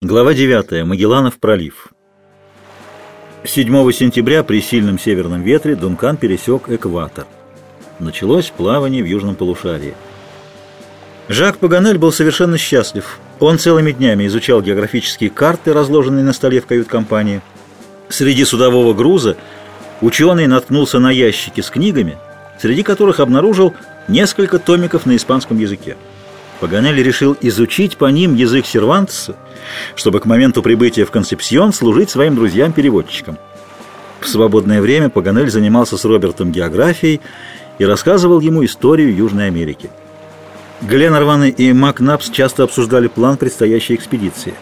Глава 9. Магелланов пролив. 7 сентября при сильном северном ветре Дункан пересек экватор. Началось плавание в южном полушарии. Жак Паганель был совершенно счастлив. Он целыми днями изучал географические карты, разложенные на столе в кают-компании. Среди судового груза ученый наткнулся на ящики с книгами, среди которых обнаружил несколько томиков на испанском языке. Паганелли решил изучить по ним язык сервантеса, чтобы к моменту прибытия в Концепсион служить своим друзьям-переводчикам. В свободное время Паганель занимался с Робертом географией и рассказывал ему историю Южной Америки. Гленнерван и Макнапс часто обсуждали план предстоящей экспедиции.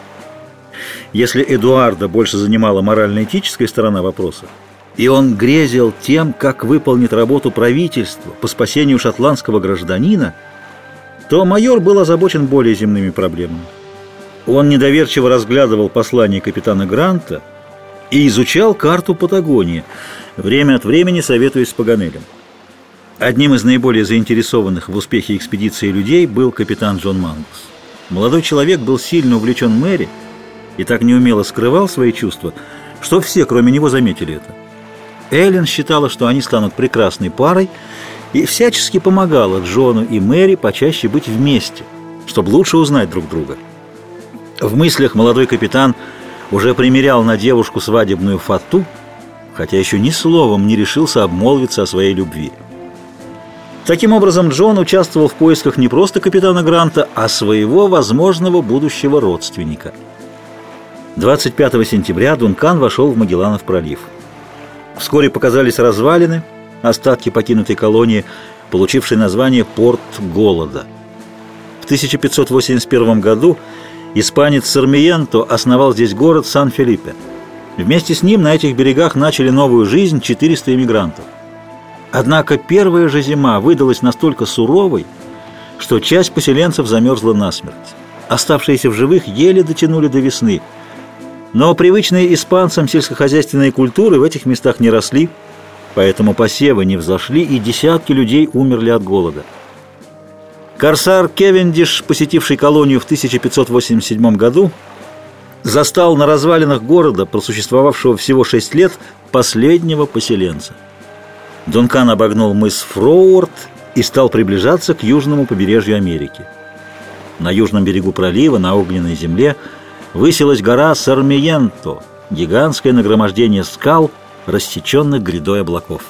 Если Эдуарда больше занимала морально-этическая сторона вопроса, и он грезил тем, как выполнит работу правительства по спасению шотландского гражданина – то майор был озабочен более земными проблемами. Он недоверчиво разглядывал послание капитана Гранта и изучал карту Патагонии, время от времени советуясь с Паганелем. Одним из наиболее заинтересованных в успехе экспедиции людей был капитан Джон Мангус. Молодой человек был сильно увлечен Мэри и так неумело скрывал свои чувства, что все, кроме него, заметили это. Эллен считала, что они станут прекрасной парой, и всячески помогала Джону и Мэри почаще быть вместе, чтобы лучше узнать друг друга. В мыслях молодой капитан уже примерял на девушку свадебную фату, хотя еще ни словом не решился обмолвиться о своей любви. Таким образом, Джон участвовал в поисках не просто капитана Гранта, а своего возможного будущего родственника. 25 сентября Дункан вошел в Магелланов пролив. Вскоре показались развалины – остатки покинутой колонии, получившей название «Порт Голода». В 1581 году испанец Сармиенто основал здесь город Сан-Филиппе. Вместе с ним на этих берегах начали новую жизнь 400 иммигрантов. Однако первая же зима выдалась настолько суровой, что часть поселенцев замерзла насмерть. Оставшиеся в живых еле дотянули до весны. Но привычные испанцам сельскохозяйственные культуры в этих местах не росли, поэтому посевы не взошли, и десятки людей умерли от голода. Корсар Кевендиш, посетивший колонию в 1587 году, застал на развалинах города, просуществовавшего всего шесть лет, последнего поселенца. Дункан обогнул мыс Фроуорд и стал приближаться к южному побережью Америки. На южном берегу пролива, на огненной земле, высилась гора Сармиенто, гигантское нагромождение скал – рассеченных грядой облаков.